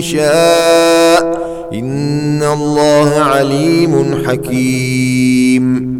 يشاء إن الله عليم حكيم.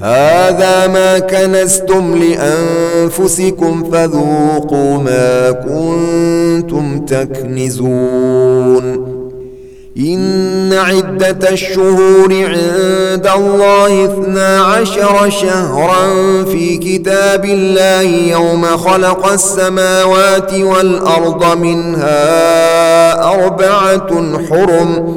هذا ما كنستم لأنفسكم فذوقوا ما كنتم تكنزون. إن عدة الشهور عند الله اثنا عشر شهرا في كتاب الله يوم خلق السماوات والأرض منها أربعة حرم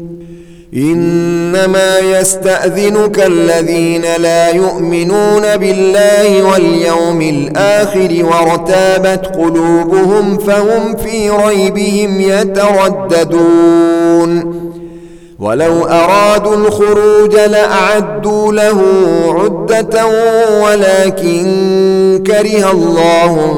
إنما يستأذنك الذين لا يؤمنون بالله واليوم الآخر وارتابت قلوبهم فهم في ريبهم يترددون. ولو أرادوا الخروج لأعدوا له عدة ولكن كره الله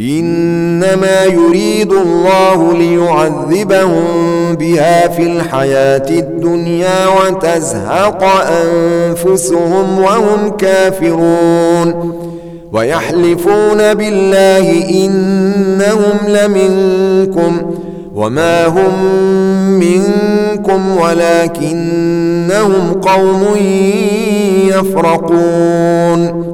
إنما يريد الله ليعذبهم بها في الحياة الدنيا وتزهق أنفسهم وهم كافرون ويحلفون بالله إنهم لمنكم وما هم منكم ولكنهم قوم يفرقون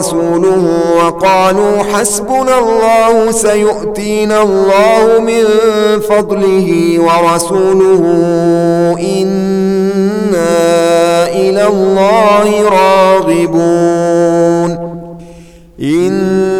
ورسوله وقالوا حسبنا الله سيؤتينا الله من فضله ورسوله إنا إلى الله راغبون. إنا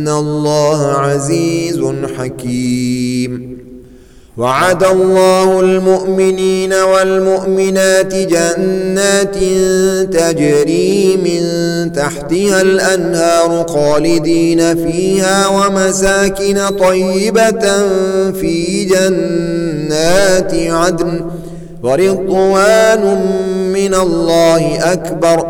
ان الله عزيز حكيم وعد الله المؤمنين والمؤمنات جنات تجري من تحتها الانهار خالدين فيها ومساكن طيبه في جنات عدن ورضوان من الله اكبر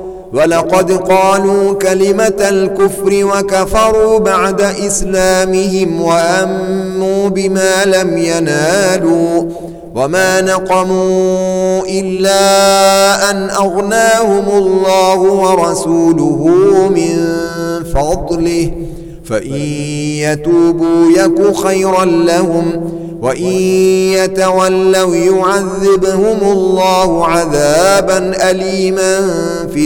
ولقد قالوا كلمة الكفر وكفروا بعد إسلامهم وأموا بما لم ينالوا وما نقموا إلا أن أغناهم الله ورسوله من فضله فإن يتوبوا يك خيرا لهم وإن يتولوا يعذبهم الله عذابا أليما في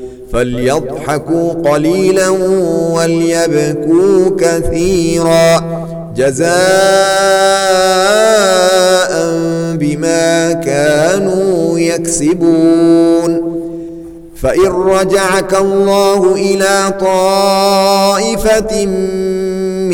فليضحكوا قليلا وليبكوا كثيرا جزاء بما كانوا يكسبون. فإن رجعك الله إلى طائفة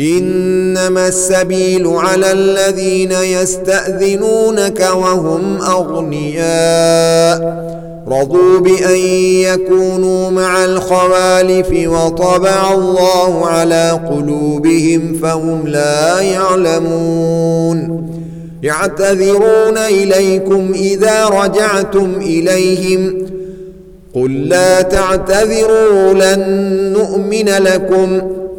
إنما السبيل على الذين يستأذنونك وهم أغنياء. رضوا بأن يكونوا مع الخوالف وطبع الله على قلوبهم فهم لا يعلمون. يعتذرون إليكم إذا رجعتم إليهم. قل لا تعتذروا لن نؤمن لكم.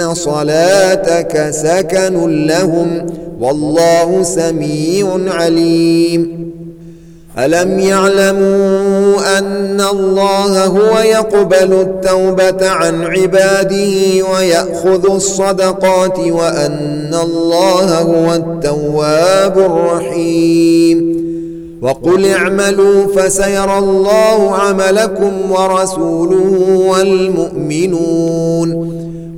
ان صلاتك سكن لهم والله سميع عليم الم يعلموا ان الله هو يقبل التوبه عن عباده وياخذ الصدقات وان الله هو التواب الرحيم وقل اعملوا فسيرى الله عملكم ورسوله والمؤمنون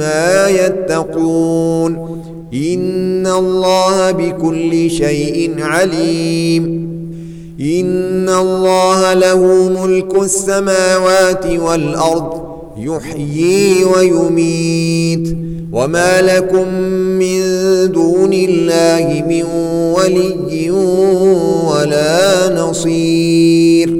ما يتقون إن الله بكل شيء عليم إن الله له ملك السماوات والأرض يحيي ويميت وما لكم من دون الله من ولي ولا نصير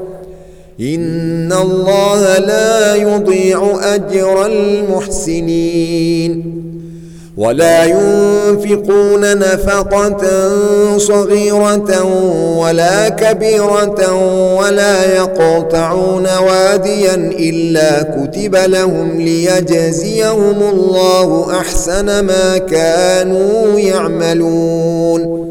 ان الله لا يضيع اجر المحسنين ولا ينفقون نفقة صغيرة ولا كبيرة ولا يقطعون واديا إلا كتب لهم ليجزيهم الله أحسن ما كانوا يعملون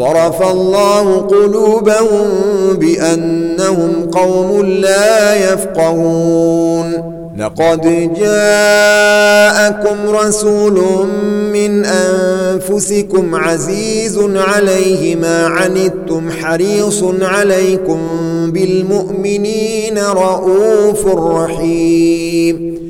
صرف الله قلوبهم بأنهم قوم لا يفقهون. لقد جاءكم رسول من أنفسكم عزيز عليه ما عنتم حريص عليكم بالمؤمنين رؤوف رحيم.